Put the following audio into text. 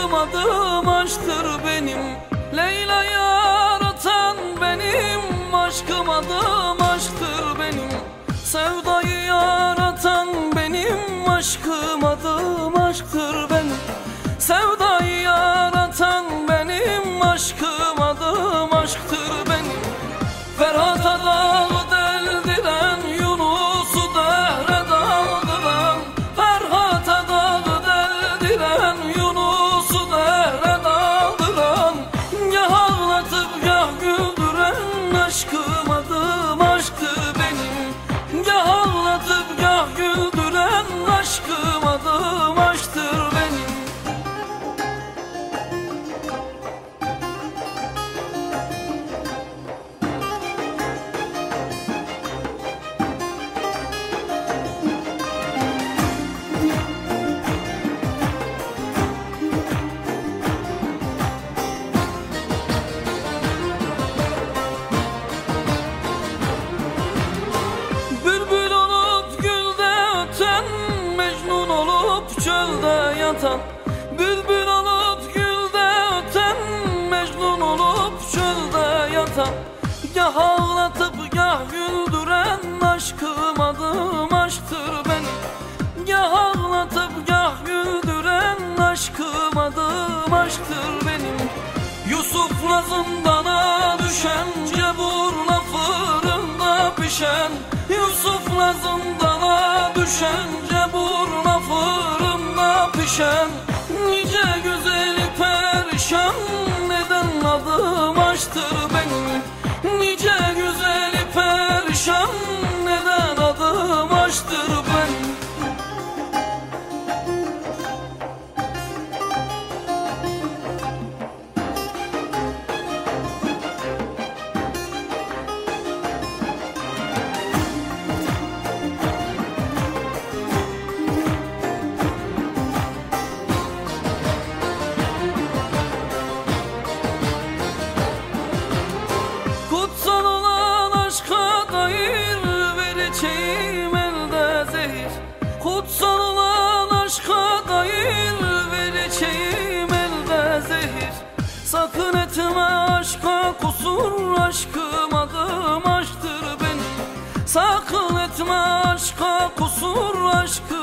adım aşktır benim. Leyla yaratan benim. Aşkım adım aşktır benim. Sevdayı yaratan benim. Aşkım adım aşktır benim. Sevdayı yaratan benim. Aşkım adım yatan Gah ağlatıp gah güldüren Aşkım adım aşktır benim. Gah ağlatıp gah güldüren Aşkım adım aşktır benim. Yusuf'la zindana düşen Cebur'la fırında pişen. Yusuf'la zindana düşen Cebur'la fırında pişen. Nice güzeli perişan Neden adım aşktır aşka kusur aşkım adım aşktır benim Sakın etme aşka kusur aşkım